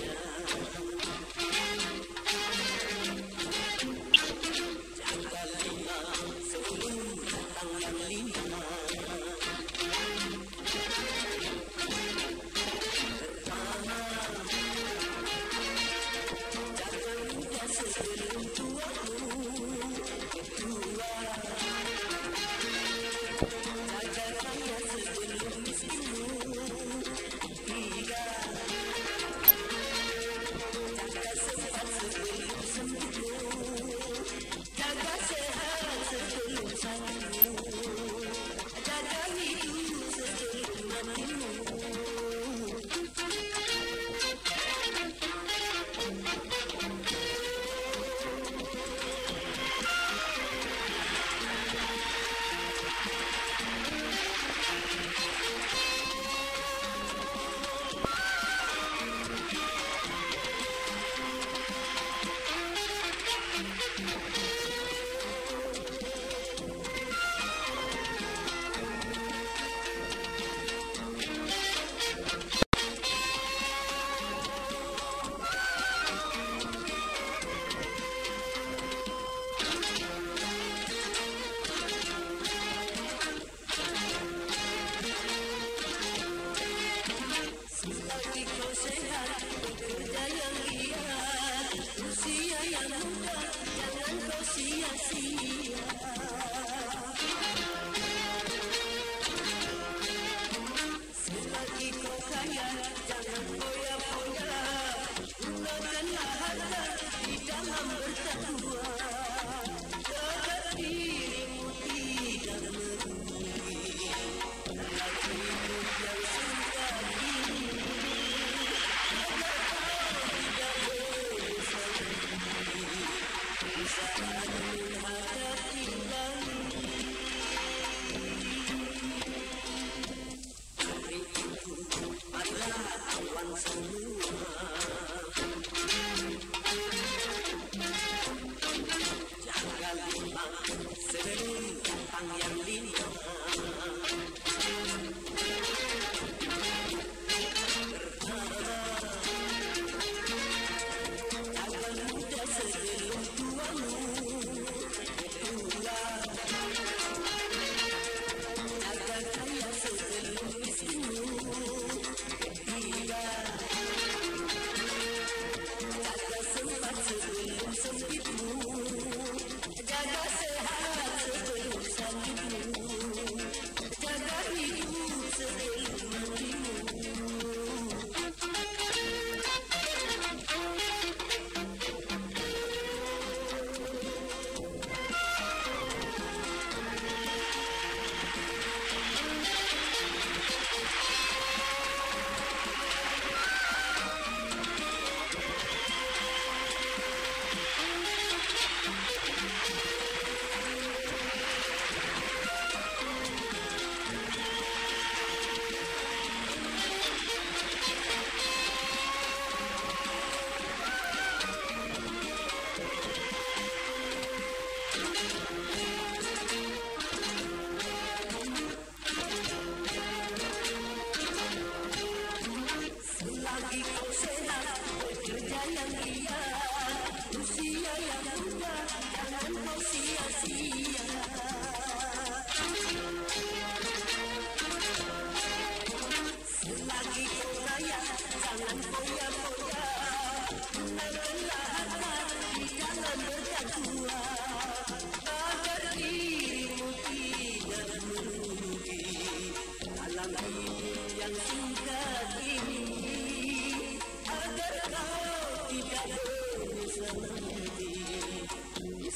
Yeah. ¡Suscríbete al canal! sí así. hati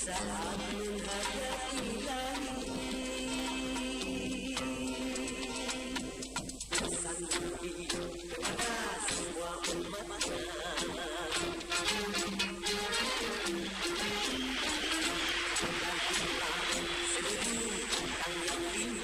Saat menghadapi lah Hãy subscribe cho kênh Ghiền Mì Gõ Để không